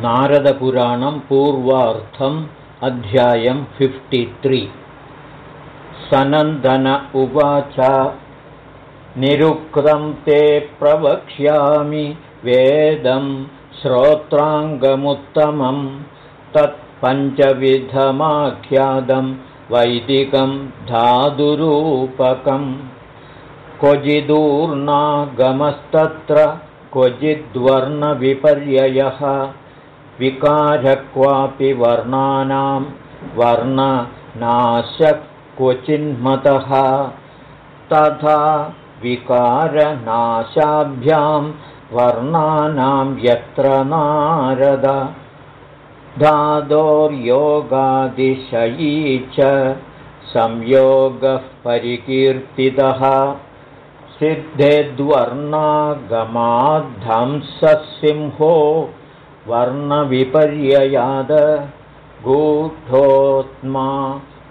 नारदपुराणं पूर्वार्थम् अध्यायं फिफ्टि सनन्दन उवाच निरुक्तं ते प्रवक्ष्यामि वेदं श्रोत्राङ्गमुत्तमं तत्पञ्चविधमाख्यातं वैदिकं धातुरूपकं क्वचिदूर्णागमस्तत्र क्वचिद्वर्णविपर्ययः विकारक्वापि वर्णानां वर्णनाशः क्वचिन्मतः तथा विकारनाशाभ्यां वर्णानां यत्र नारद। धादोर्योगादिशयी च संयोगः परिकीर्तितः। सिद्धेद्वर्णागमाद्धंससिंहो वर्णविपर्ययाद गूढोत्मा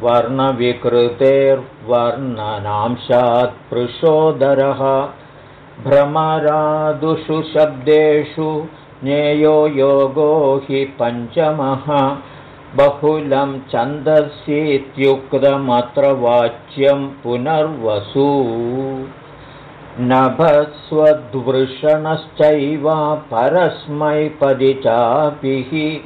वर्णविकृतेर्वर्णनांशात् पृषोदरः भ्रमरादुषु शब्देषु ज्ञेयो योगो हि पञ्चमः बहुलं छन्दस्यीत्युक्तमत्र वाच्यं पुनर्वसू नभस्वद्वृषणश्चैव परस्मैपदि चापि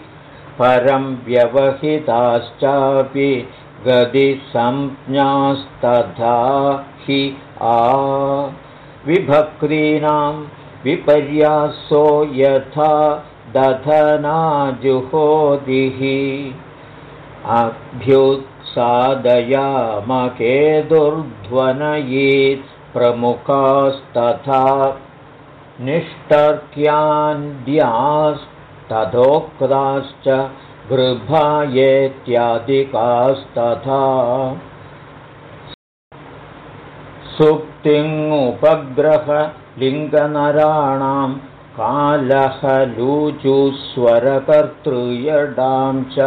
परं व्यवहिताश्चापि गदिसंज्ञास्तथा हि आ। विभक्तीनां विपर्यासो यथा दधनाजुहोदिः। अभ्युत्सादयामकेदुर्ध्वनयीत् प्रमुखास्तथा निष्टर्क्यान्द्यास्तथोक्ताश्च गृभायेत्यादिकास्तथा। सुप्तिङ्मुपग्रहलिङ्गनराणां कालहलूचुस्वरकर्तृयडां च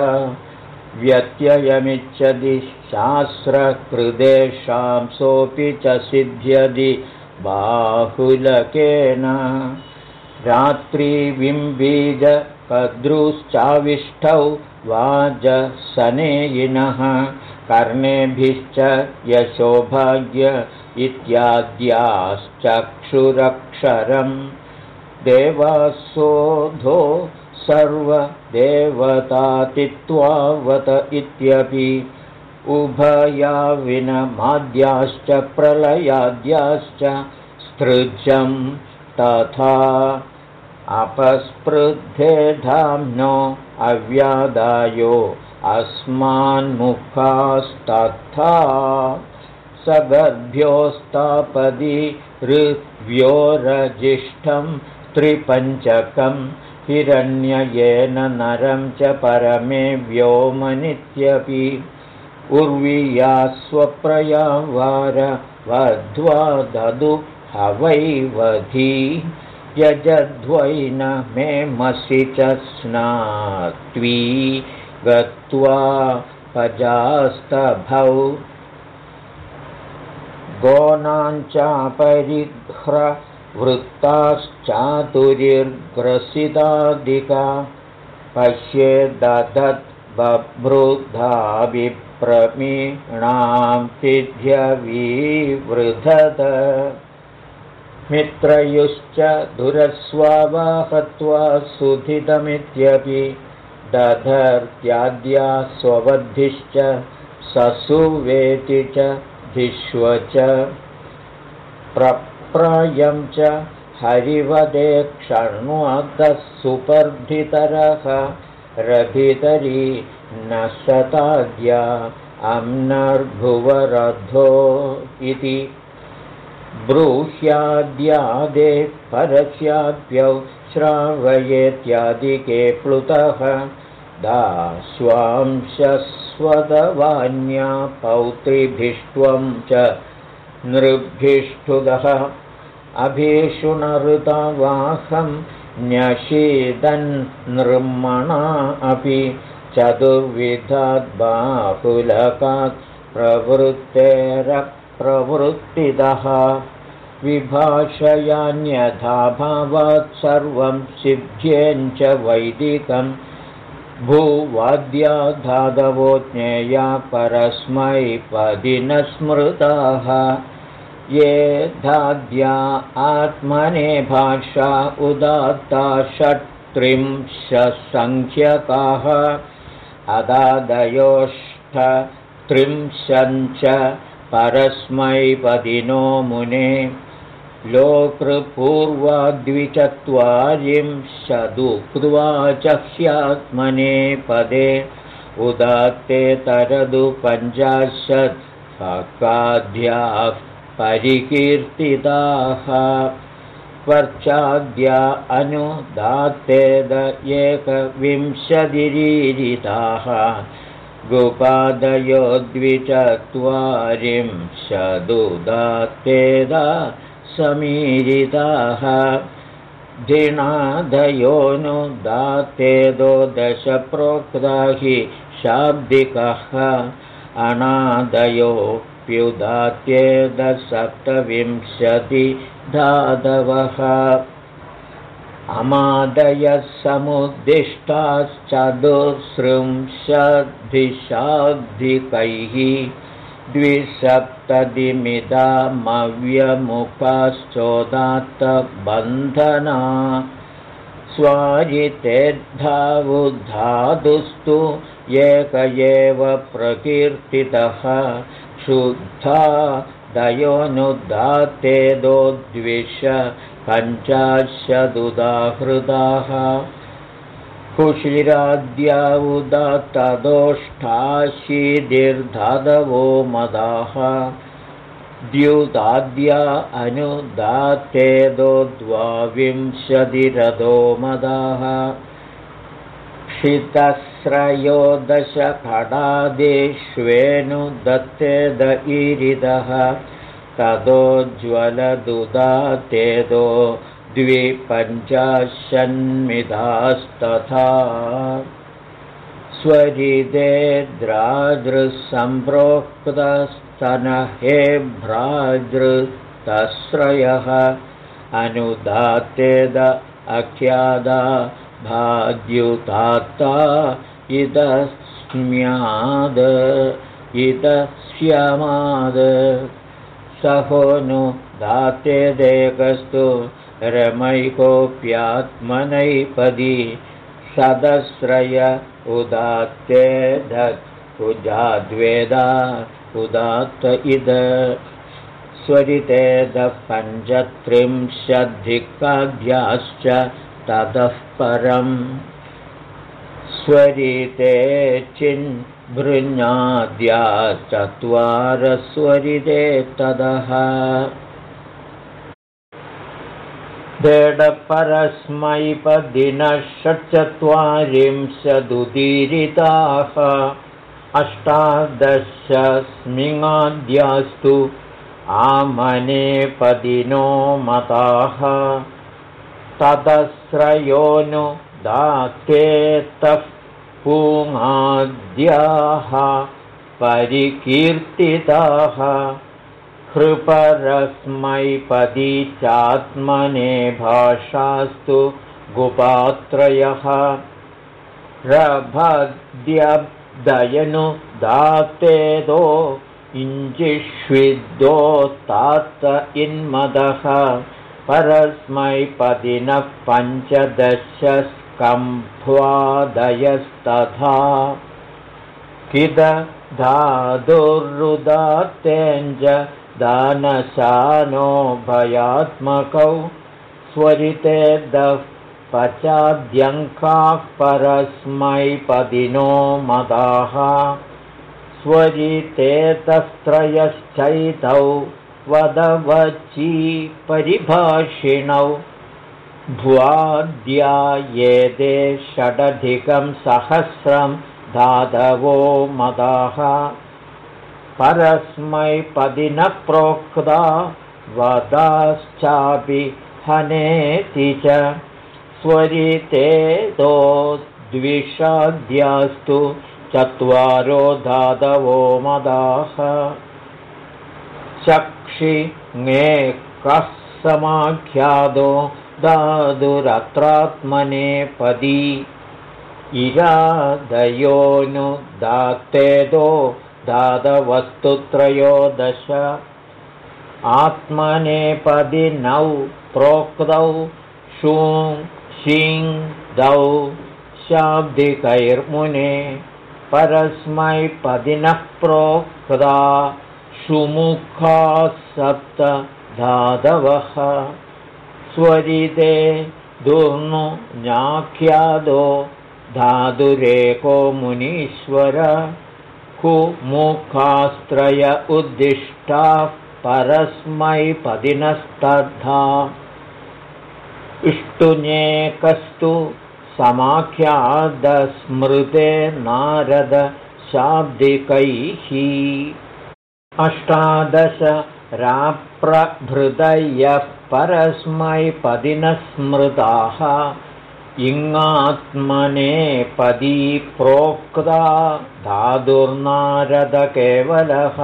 व्यत्ययमिच्छति शास्त्रकृदेषां सोऽपि च सिद्ध्यति बाहुलकेन। रात्रिबिम्बीजकद्रुश्चाविष्टौ वाजसनेयिनः कर्णेभिश्च यशोभाग्य इत्याद्याश्चक्षुरक्षरम्। देवासोधो सर्वदेवतातित्वावत इत्यपि उभयाविनमाद्याश्च प्रलयाद्याश्च स्तृजं तथा अपस्पृद्धेधाम्नो अव्यादायो अस्मान्मुखास्तथा सगर्भ्योस्तापदि ऋव्योरजिष्ठं त्रिपञ्चकम् हिरण्ययेन नरं च परमे व्योमनित्यपि। उर्विया स्वप्रया वार वध्वा ददु हवैवधी। यजध्वैन मे मसि च स्नात्वी। गत्वा पजास्तभौ गोनाञ्चापरिह्र वृत्ताश्चातुरिर्ग्रसितादिका पश्ये दधत् बभ्रुधाभिप्रमीणां सिद्ध्यवीवृधत मित्रयुश्च दुरस्वावाहत्वा सुधितमित्यपि दधर्त्याद्या स्वबद्धिश्च ससुवेति च धिष्व च प्रयं च हरिवदे क्षण्वदः सुपर्धितरः रभितरी न शताद्या अम्नर्भुवरधो इति। ब्रूह्याद्यादे परस्याप्यौ श्रावयेत्यादिके प्लुतः दाश्वांशस्वदवान्या पौत्रिभिष्ट्वं च नृभिष्ठुदः अभीषुणऋतवाहं न्यषीदन्नृम्मणा अपि चतुर्विधाद्बाहुलकात् प्रवृत्तेरप्रवृत्तितः विभाषयान्यथाभावात् सर्वं सिद्ध्यञ्च वैदिकं भूवाद्याधादवो ज्ञेया परस्मैपदिन स्मृताः ये धाद्या आत्मने भाषा उदात्ता षट्त्रिंशसङ्ख्यकाः अदादयोष्ठत्रिंशञ्च परस्मैपदिनो मुने लोकृपूर्वाद्विचत्वारिंशदुक्त्वा च ह्यात्मने पदे उदात्ते तरदु पञ्चाशत् काद्याः परिकीर्तिताः वर्चाद्या अनुदात्तेद एकविंशतिरीरिताः गोपादयो द्विचत्वारिंशदुदात्तेद समीरिताः। धिणादयोनुदात्तेदो दशप्रोक्ता हि शाब्दिकः। अनादयो धातवः। अमादयः समुद्दिष्टाश्चतुःसृंशद्धिशाब्धिकैः द्विसप्ततिमिदामव्यमुखाश्चोदात्तबन्धना स्वाजितेर्धावुधातुस्तु एक एव प्रकीर्तितः शुद्धा दयोनुदात्तेदो द्विष पञ्चाशदुदाहृदाः कुशिराद्या उदात्तदोष्ठाशीतिर्धदवो मदाः द्युताद्या अनुदात्तेदो द्वाविंशतिरथो मदाः। क्षितस्रयो दशखडादिष्वेनु दत्तेद ईरिदः ततोज्ज्वलदुदातेदो द्विपञ्चाशन्मिधास्तथा स्वरिदेद्रादृसम्प्रोक्तस्तनहे भ्रादृतश्रयः अनुदातेद अख्यादा भाद्युतात्ता इदस्म्याद इदस्यमाद। सहो नु दातेदेकस्तु रमैकोऽप्यात्मनैपदी सदस्रय उदात्तेधत् उजाद्वेदा उदात्त इद स्वरितेदः पञ्चत्रिंशद्धिकाद्याश्च ततः परम् स्वरिते चिन्भृन्नाद्या चत्वारस्वरिते ततः देडपरस्मैपदिनः षट्चत्वारिंशदुदीरिताः अष्टादशस्मिङाद्यास्तु आमनेपदिनो मताः ततस्रयोनु दातेतः पुङाद्याः परिकीर्तिताः हृपरस्मैपदी चात्मने भाषास्तु गुपात्रयः। रभद्यब्दयनु दातेदो इञ्जिष्विद्दोत्तात्त इन्मदः। परस्मैपदिनः पञ्चदशस्कम्भ्वादयस्तथा किद धातुरुदात्तेञ्च दानशानो भयात्मकौ स्वरितेदः पचाद्यङ्काः परस्मैपदिनो मदाः स्वरितेतस्त्रयश्चैतौ वदवची परिभाषिणौ भ्वाद्या ये षडधिकं सहस्रं धातवो मदाः परस्मैपदिनः प्रोक्ता वदाश्चापि हनेति च। स्वरितेतो द्विषाद्यास्तु चत्वारो धातवो मदाः। चक्षि ङे कः समाख्यादो दादुरत्रात्मने पदी। इरादयोनुदात्तेदो दादवस्तुत्रयोदश। आत्मनेपदि नौ प्रोक्तौ षूं शीं दौ शाब्दिकैर्मुने परस्मैपदिनः प्रोक्ता सुमुखाः सप्त धातवः स्वरिते दुर्नु ज्ञाख्यादो धातुरेको मुनीश्वर कुमुखास्त्रय उद्दिष्टाः परस्मैपदिनस्तद्धा इष्टुन्येकस्तु समाख्यादस्मृते नारद शाब्दिकैः। अष्टादश राप्रभृदयः परस्मैपदिनः स्मृताः इङात्मनेपदी प्रोक्ता धातुर्नारदकेवलः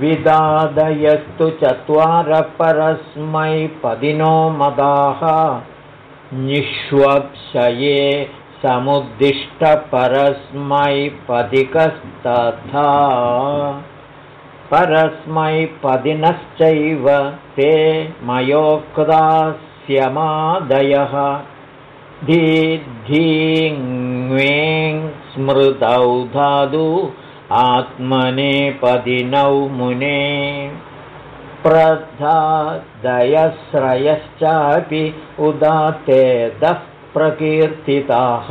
विदादयस्तु चत्वारपरस्मैपदिनो मदाः निष्वक्षये समुद्दिष्टपरस्मैपदिकस्तथा परस्मैपदिनश्चैव ते मयोक्तास्यमादयः स्मृतौ धादु आत्मनेपदिनौ मुने प्रधादयश्रयश्चापि उदात्तेदः प्रकीर्तिताः।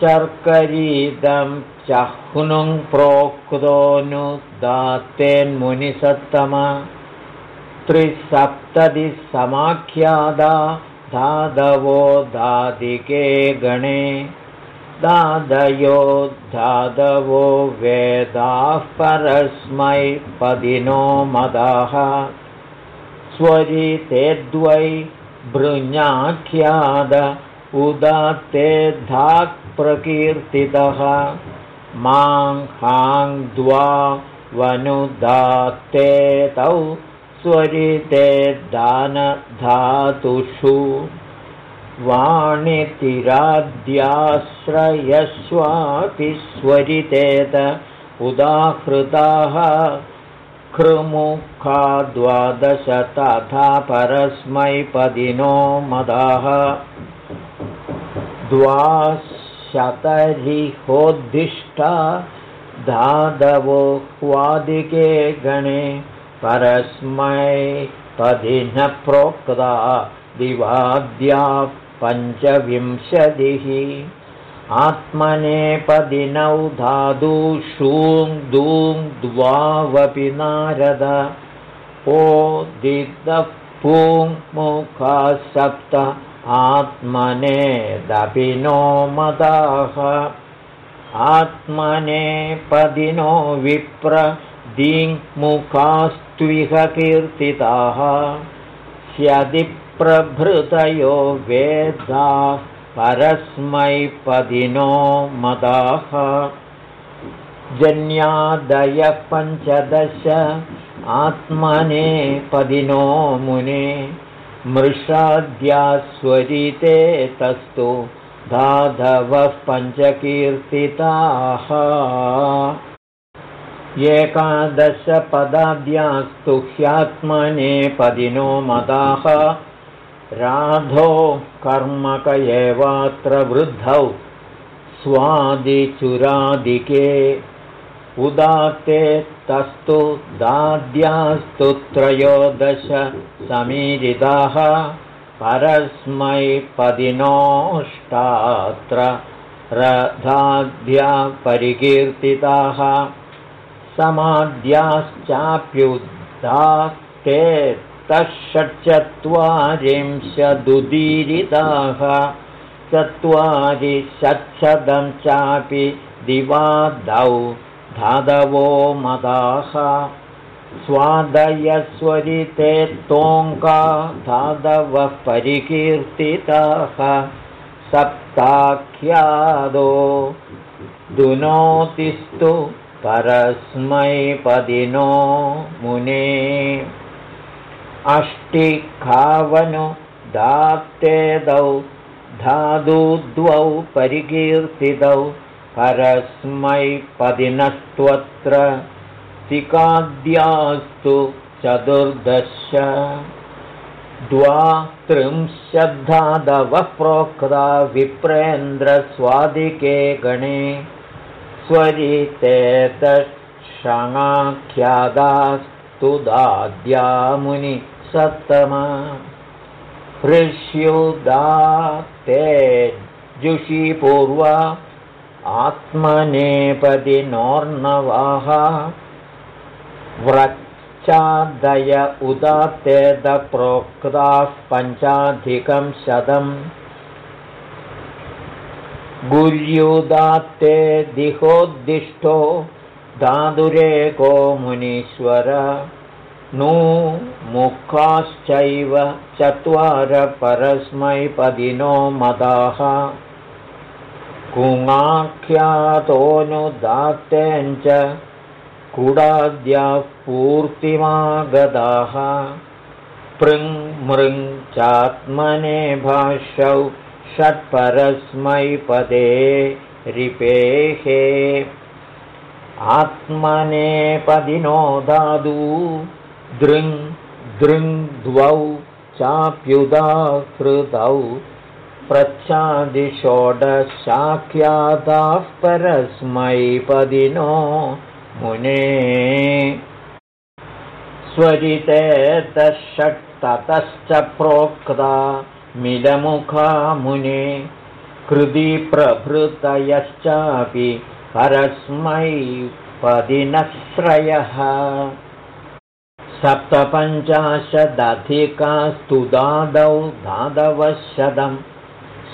चर्करीदं चह्नुं प्रोक्तोऽनुदात्तेन्मुनिसत्तम त्रिसप्ततिसमाख्यादा धादवो दादिके गणे। दादयो धादवो वेदाः परस्मै पदिनो मदाः। स्वरिते द्वै उदात्ते धाक् प्रकीर्तितः। मां हां द्वा वनुदात्ते तौ स्वरिते दानधातुषु वाणितिराद्याश्रयस्वापि स्वरितेत उदाहृताः कृमुखा द्वादश तथा परस्मैपदिनो मदाः द्वाशतरिहोद्दिष्टा धादवो ह्वादिके गणे परस्मै पदिनः प्रोक्ता दिवाद्या पञ्चविंशतिः। आत्मनेपदिनौ धादुषूं दूं द्वावपि नारद। ओ दिदः पूं मुखा सप्त आत्मनेदपि नो मदाः। आत्मनेपदिनो विप्र दिङ्मुखास्त्विह कीर्तिताः स्यदिप्रभृतयो वेदाः परस्मैपदिनो मदाः। जन्यादयः पञ्चदश आत्मने पदिनो मुने मृषाद्यास्वरिते तस्तु धाधवः पञ्चकीर्तिताः एकादशपदाद्यास्तु ह्यात्मने पदिनो मदाः। राधो कर्मक एवात्र वृद्धौ। स्वादिचुरादिके। उदात्ते तस्तु दाद्यास्तु त्रयोदश समीरिताः। परस्मैपदिनोष्टात्र रथाद्या परिकीर्तिताः समाद्याश्चाप्युदात्ते तषट्चत्वारिंशदुदीरिताः। चत्वारि षट्शतं चापि दिवादौ धादवो मदाः। स्वादयस्वरिते तोङ्का धादवः परिकीर्तिताः। सप्ताख्यादो दुनोतिस्तु परस्मैपदिनो मुने। अष्टिखावनु दात्तेदौ धादुद्वौ परिकीर्तितौ परस्मैपदिनस्त्वत्र तिकाद्यास्तु चतुर्दश। त्रिंशद्धादवः प्रोक्ता विप्रेन्द्रस्वादिके गणे स्वरितेतक्षणाख्यादास्तु दाद्यामुनि सत्तमा। हृष्युदा ते आत्मनेपदि नोर्णवाः व्रच्चादय उदात्तेदप्रोक्ताः पञ्चाधिकं शतम् गुर्युदात्ते दिहोद्दिष्टो दादुरेको मुनीश्वर नु मुखाश्चैव चत्वार परस्मैपदिनो मदाः। कुङाख्यातोऽनुदात्तेञ्च कुडाद्याः पूर्तिमागताः पृङ् मृङ् चात्मने भाष्यौ षट्परस्मैपदे रिपेः आत्मनेपदिनो दादू दृङ् दृङ् द्वौ चाप्युदाहृतौ प्रच्छादिषोडशाख्याताः परस्मैपदिनो मुने। स्वरितेतषट्ततश्च प्रोक्ता मिलमुखा मुने कृदि प्रभृतयश्चापि परस्मैपदिनश्रयः सप्तपञ्चाशदधिकास्तु दादौ दादवशतं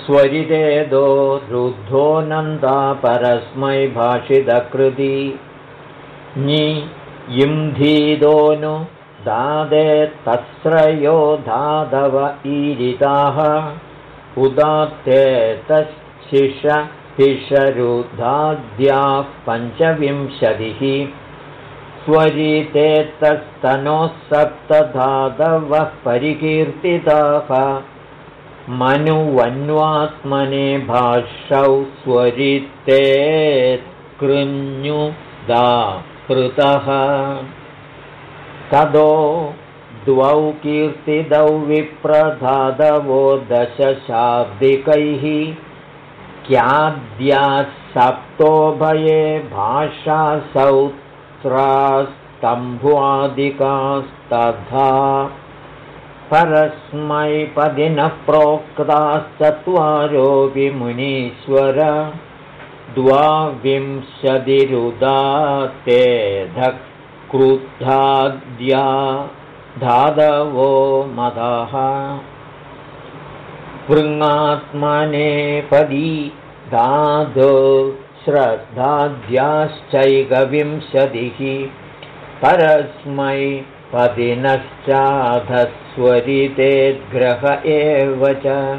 स्वरितेदो रुद्धो नन्दा परस्मै भाषितकृति ङि इन्धीदोनु दादे तस्रयो धादव ईरिताः। उदात्ते तच्छिषहिषरुधाद्याः पञ्चविंशतिः। स्वरितेतस्तनोः सप्तधादवः परिकीर्तिताः। मनुवन्वात्मने भाषौ स्वरिते कृञ्युदा कृतः तदो द्वौ कीर्तिदौ विप्रधादवो दशशाब्दिकैः क्याद्याः सप्तोभये भाषासौत्रास्तम्भुवादिकास्तथा परस्मैपदिनः प्रोक्ताश्चत्वारोऽपि मुनीश्वर द्वाविंशतिरुदातेधक् क्रुद्धाद्या धादवो मदः। वृङ्गात्मनेपदी धादो श्रद्धाद्याश्चैकविंशतिः। परस्मै पदिनश्चाधस्वरितेद्ग्रह एव च।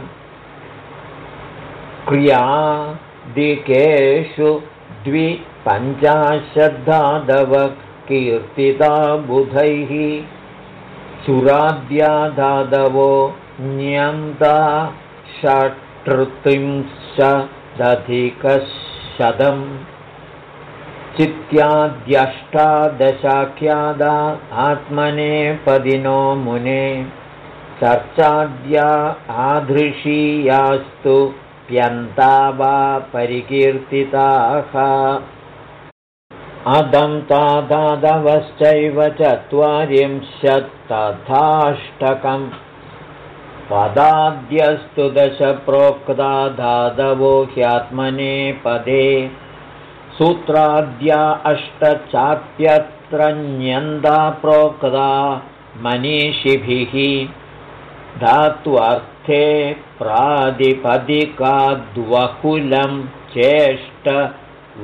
क्रियादिकेषु द्विपञ्चाशद्धादवक् कीर्तिता बुधैः। सुराद्यादादवो न्यन्ता षट्त्रिंशदधिकशतम् चित्याद्यष्टादशाख्यादा आत्मनेपदिनो मुने। चर्चाद्या आधृषीयास्तु प्यन्ता वा परिकीर्तिताः अदं तादादवश्चैव चत्वारिंशत्तथाष्टकम् पदाद्यस्तु दश प्रोक्ता दादवो ह्यात्मने पदे सूत्राद्या अष्टचाप्यत्र न्यन्दा प्रोक्ता मनीषिभिः धात्वर्थे प्रादिपदिकाद्वहुलं चेष्ट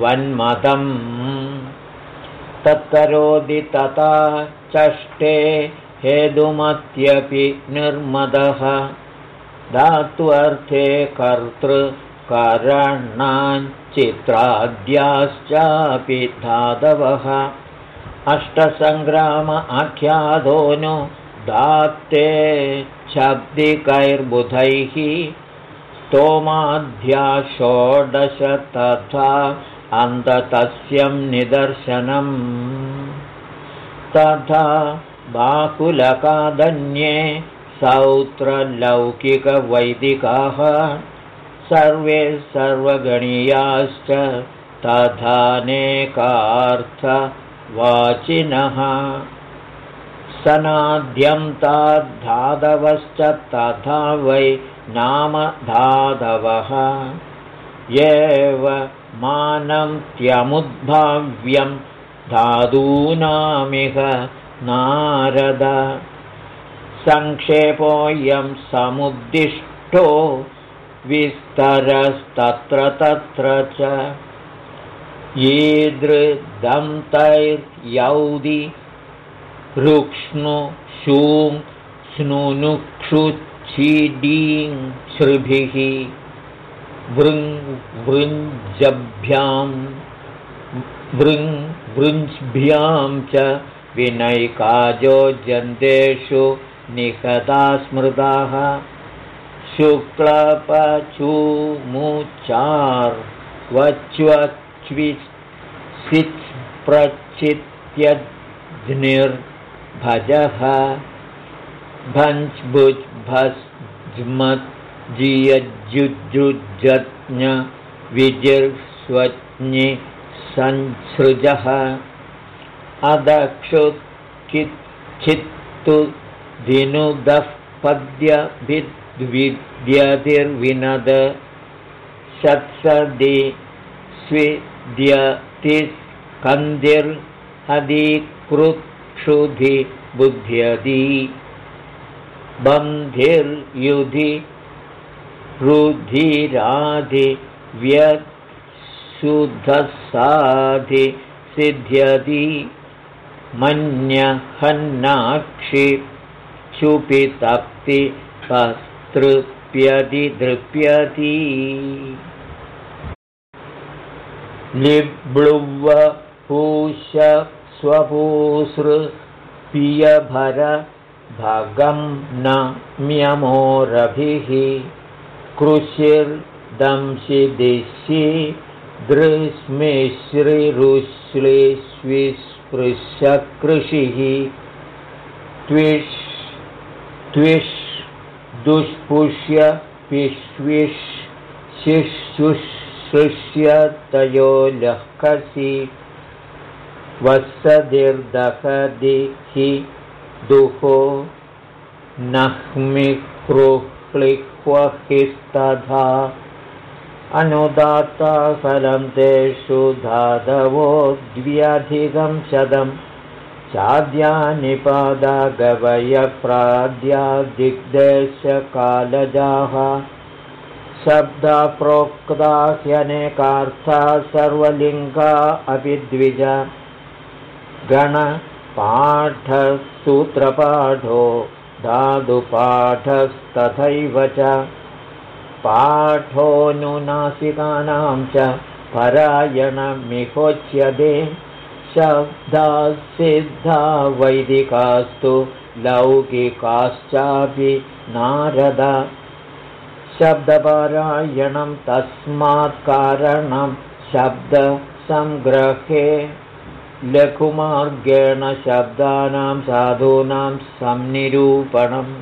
वन्मदम् तत्करोति तथा चष्टे हेतुमत्यपि निर्मदः। धात्वर्थे कर्तृकरणाञ्चित्राद्याश्चापि धातवः। अष्टसङ्ग्राम आख्यातो नु दात्ते शब्दिकैर्बुधैः स्तोमाध्या षोडश तथा अन्ततस्यं निदर्शनम् तथा बाकुलकादन्ये सौत्रलौकिकवैदिकाः सर्वे सर्वगणीयाश्च तथानेकार्थवाचिनः। सनाद्यं ताद्धाधवश्च तथा वै नाम धाधवः एव मानं त्यमुद्भाव्यं धातूनामिह नारद। सङ्क्षेपोऽयं समुद्दिष्टो विस्तरस्तत्र तत्र च। तैर्यौदि ऋक्ष्णु शूं स्नुनुक्षुच्छिडीं श्रुभिः वृङ् वृञ्जभ्यां वृङ् वृञ्भ्यां च विनैकाजो जन्तेषु निकता स्मृताः। शुक्लपचूमुचार्वच्वच्विसिच् प्रचित्यज्निर्भजः जियज्जुजुजज्ञ विजिर्स्वज्ञि सञ्सृजः अदक्षुत्किच्छित्तु धिनुदः पद्यभिद्विद्यतिर्विनद षत्सदि स्विद्यतिस्कन्धिर्हदीकृक्षुधि बुध्यति बन्धिर्युधि रुधिराधि व्यत्सुधसाधि सिद्ध्यति मन्यहन्नाक्षि क्षुपितप्ति पस्तृप्यति दृप्यति स्वपूसृपियभर भगं न म्यमोरभिः कृषिर्दंशि दिशि दृश्मिश्रिरुश्लिस्विस्पृशकृषिः त्विष् त्विष् दुष्पुष्य पिष्विष् शिष्युशृष्य तयो लह्कसि। वत्सदिर्दहदि हि दुहो नह्मिक्रुह्लिह्वहिस्तथा अनुदात्ता फलं तेषु धाधवो द्व्यधिकं शतम् चाद्यानिपादागवयप्राद्यादिग्देशकालजाः शब्दा प्रोक्ता ह्यनेकार्था सर्वलिङ्गा अपि द्विज गणपाठसूत्रपाठो धातुपाठस्तथैव च पाठोऽनुनासिकानां च परायणमिहोच्यते शब्दासिद्धा वैदिकास्तु लौकिकाश्चापि नारद। शब्दपारायणं तस्मात् कारणं शब्दसङ्ग्रहे लघुमार्गेण शब्दानां साधूनां संनिरूपणम्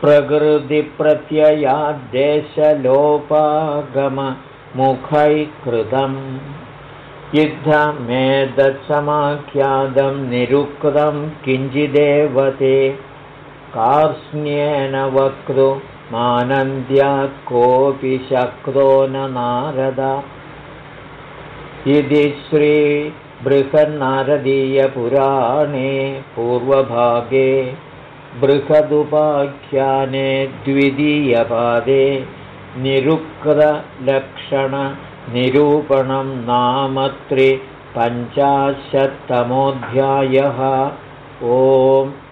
प्रकृतिप्रत्ययाद्देशलोपागममुखैकृतम् युद्धमेतत्समाख्यातं निरुक्तं किञ्चिदेव ते कार्ष्ण्येन वक्तुमानन्द्यात् कोऽपि शक्तो न नारद। इति श्रीबृहन्नारदीयपुराणे पूर्वभागे बृहदुपाख्याने द्वितीयपादे निरुक्तलक्षण निरूपणं नाम त्रिपञ्चाशत्तमोऽध्यायः ओम्